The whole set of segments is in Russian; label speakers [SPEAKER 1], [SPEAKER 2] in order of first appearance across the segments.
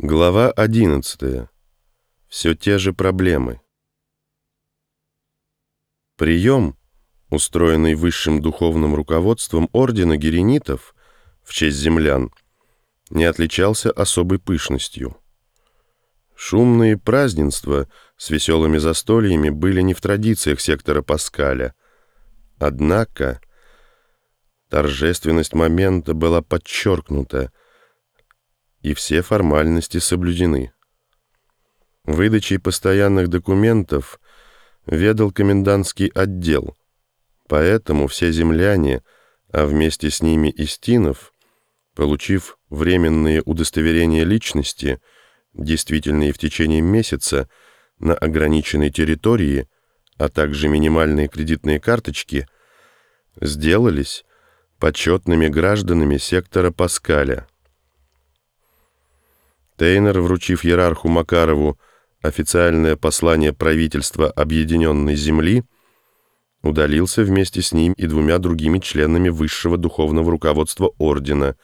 [SPEAKER 1] Глава 11. Все те же проблемы. Прием, устроенный высшим духовным руководством ордена геренитов в честь землян, не отличался особой пышностью. Шумные празднества с веселыми застольями были не в традициях сектора Паскаля. Однако торжественность момента была подчеркнута, и все формальности соблюдены. Выдачей постоянных документов ведал комендантский отдел, поэтому все земляне, а вместе с ними и Стинов, получив временные удостоверения личности, действительные в течение месяца, на ограниченной территории, а также минимальные кредитные карточки, сделались почетными гражданами сектора Паскаля. Тейнер, вручив иерарху Макарову официальное послание правительства Объединенной Земли, удалился вместе с ним и двумя другими членами высшего духовного руководства ордена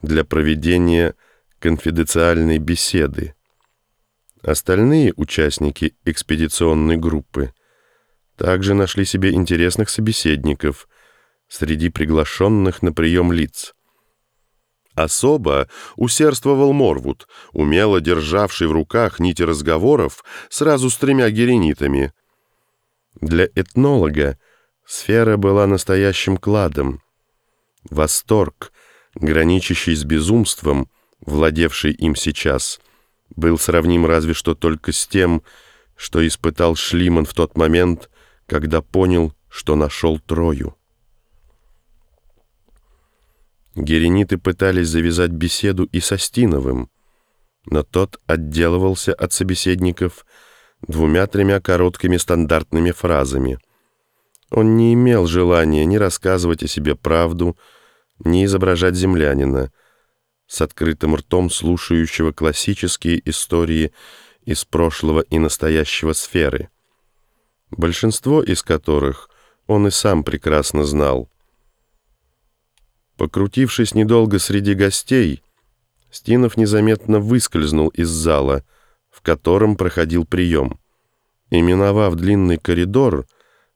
[SPEAKER 1] для проведения конфиденциальной беседы. Остальные участники экспедиционной группы также нашли себе интересных собеседников среди приглашенных на прием лиц – Особо усердствовал Морвуд, умело державший в руках нити разговоров сразу с тремя геренитами. Для этнолога сфера была настоящим кладом. Восторг, граничащий с безумством, владевший им сейчас, был сравним разве что только с тем, что испытал Шлиман в тот момент, когда понял, что нашел Трою. Герениты пытались завязать беседу и со Стиновым, но тот отделывался от собеседников двумя-тремя короткими стандартными фразами. Он не имел желания ни рассказывать о себе правду, ни изображать землянина, с открытым ртом слушающего классические истории из прошлого и настоящего сферы, большинство из которых он и сам прекрасно знал. Покрутившись недолго среди гостей, Стинов незаметно выскользнул из зала, в котором проходил прием. И, миновав длинный коридор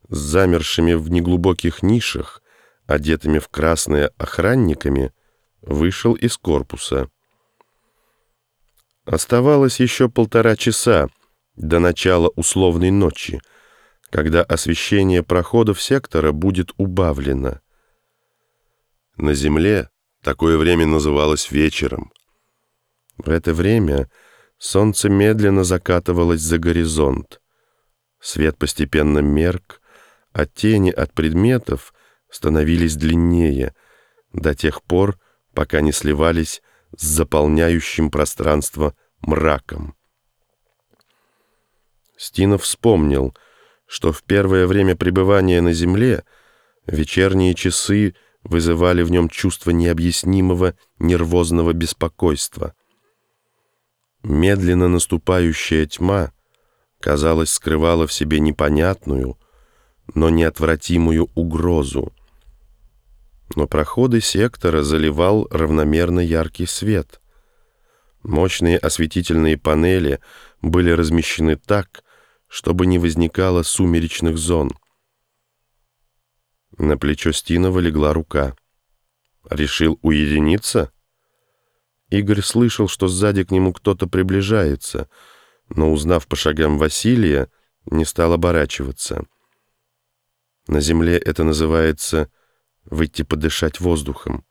[SPEAKER 1] с замершими в неглубоких нишах, одетыми в красные охранниками, вышел из корпуса. Оставалось еще полтора часа до начала условной ночи, когда освещение проходов сектора будет убавлено. На земле такое время называлось вечером. В это время солнце медленно закатывалось за горизонт. Свет постепенно мерк, а тени от предметов становились длиннее до тех пор, пока не сливались с заполняющим пространство мраком. Стинов вспомнил, что в первое время пребывания на земле вечерние часы вызывали в нем чувство необъяснимого нервозного беспокойства. Медленно наступающая тьма, казалось, скрывала в себе непонятную, но неотвратимую угрозу. Но проходы сектора заливал равномерно яркий свет. Мощные осветительные панели были размещены так, чтобы не возникало сумеречных зон — на плечо Стинова легла рука. «Решил уединиться?» Игорь слышал, что сзади к нему кто-то приближается, но, узнав по шагам Василия, не стал оборачиваться. На земле это называется «выйти подышать воздухом»,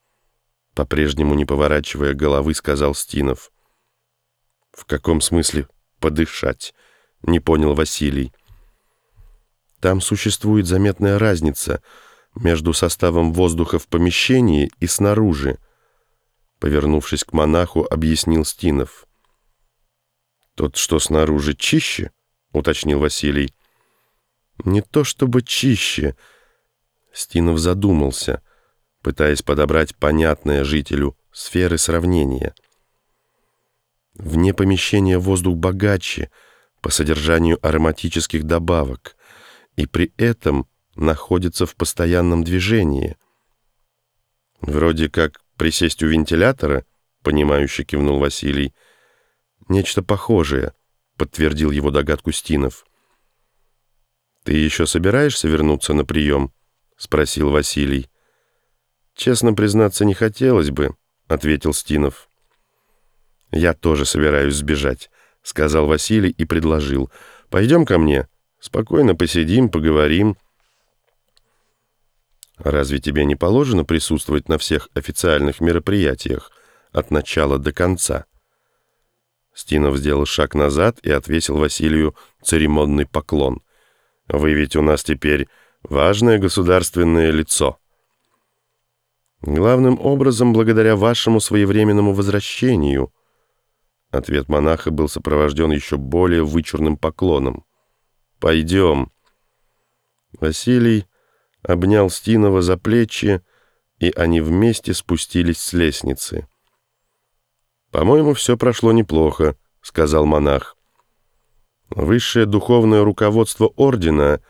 [SPEAKER 1] по-прежнему не поворачивая головы, сказал Стинов. «В каком смысле подышать?» — не понял Василий. «Там существует заметная разница — между составом воздуха в помещении и снаружи, повернувшись к монаху, объяснил Стинов. «Тот, что снаружи, чище?» — уточнил Василий. «Не то чтобы чище», — Стинов задумался, пытаясь подобрать понятное жителю сферы сравнения. Вне помещения воздух богаче по содержанию ароматических добавок, и при этом — находится в постоянном движении. Вроде как присесть у вентилятора, понимающе кивнул Василий. «Нечто похожее», — подтвердил его догадку Стинов. «Ты еще собираешься вернуться на прием?» — спросил Василий. «Честно признаться, не хотелось бы», — ответил Стинов. «Я тоже собираюсь сбежать», — сказал Василий и предложил. «Пойдем ко мне, спокойно посидим, поговорим». «Разве тебе не положено присутствовать на всех официальных мероприятиях от начала до конца?» Стинов сделал шаг назад и отвесил Василию церемонный поклон. «Вы ведь у нас теперь важное государственное лицо». «Главным образом, благодаря вашему своевременному возвращению». Ответ монаха был сопровожден еще более вычурным поклоном. «Пойдем». Василий обнял Стинова за плечи, и они вместе спустились с лестницы. «По-моему, все прошло неплохо», — сказал монах. «Высшее духовное руководство ордена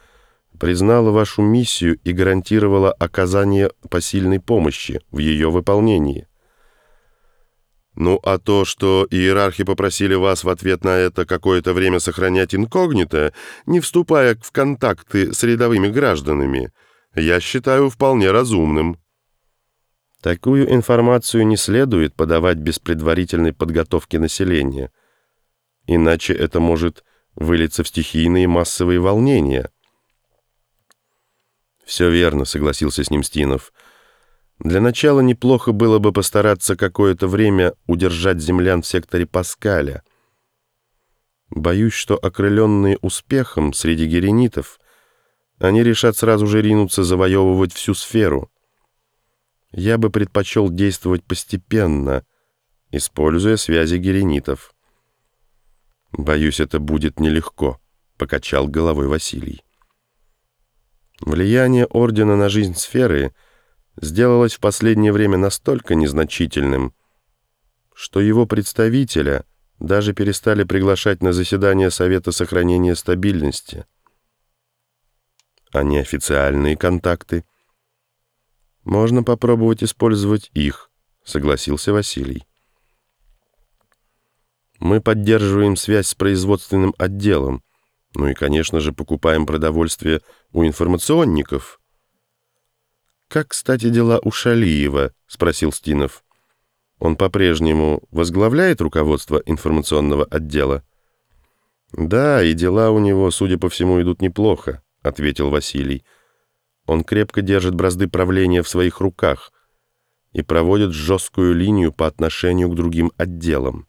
[SPEAKER 1] признало вашу миссию и гарантировало оказание посильной помощи в ее выполнении». «Ну, а то, что иерархи попросили вас в ответ на это какое-то время сохранять инкогнито, не вступая в контакты с рядовыми гражданами, я считаю вполне разумным». Такую информацию не следует подавать без предварительной подготовки населения, иначе это может вылиться в стихийные массовые волнения. «Все верно», — согласился с ним Стинов. «Для начала неплохо было бы постараться какое-то время удержать землян в секторе Паскаля. Боюсь, что окрыленные успехом среди геренитов, они решат сразу же ринуться завоевывать всю сферу». Я бы предпочел действовать постепенно, используя связи геренитов. «Боюсь, это будет нелегко», — покачал головой Василий. Влияние Ордена на жизнь сферы сделалось в последнее время настолько незначительным, что его представителя даже перестали приглашать на заседание Совета сохранения стабильности. А неофициальные контакты — «Можно попробовать использовать их», — согласился Василий. «Мы поддерживаем связь с производственным отделом, ну и, конечно же, покупаем продовольствие у информационников». «Как, кстати, дела у Шалиева?» — спросил Стинов. «Он по-прежнему возглавляет руководство информационного отдела?» «Да, и дела у него, судя по всему, идут неплохо», — ответил Василий. Он крепко держит бразды правления в своих руках и проводит жесткую линию по отношению к другим отделам.